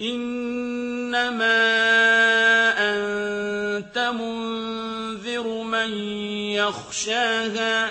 إِنَّمَا أَنتَ مُنذِرُ مَن يَخْشَاهَا